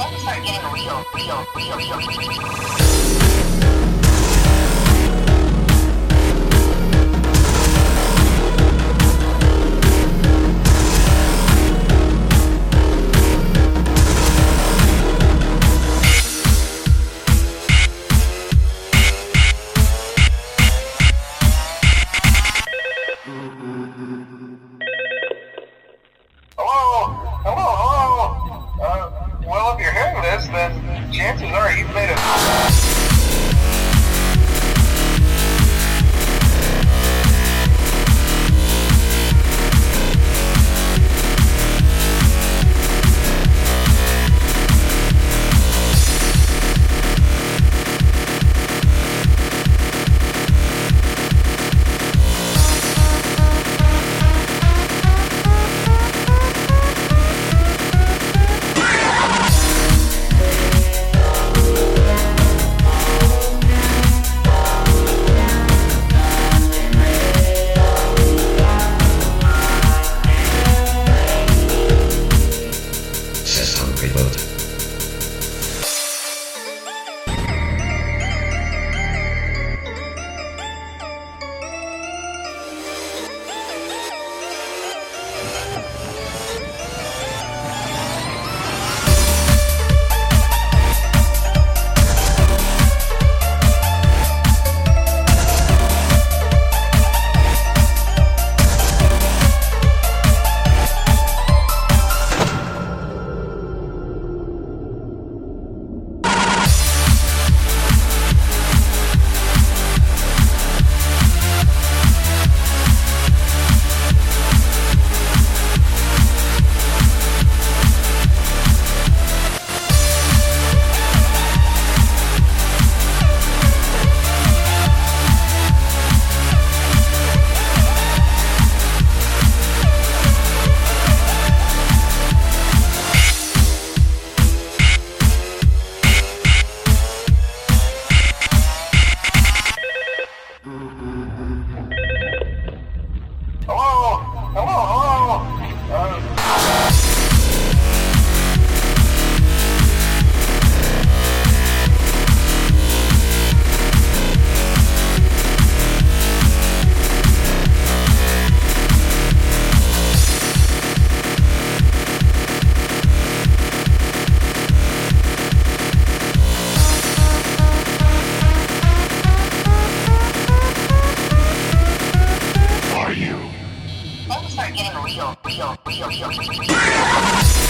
Let's start getting real, real, real, real. real. Then System real, real, real.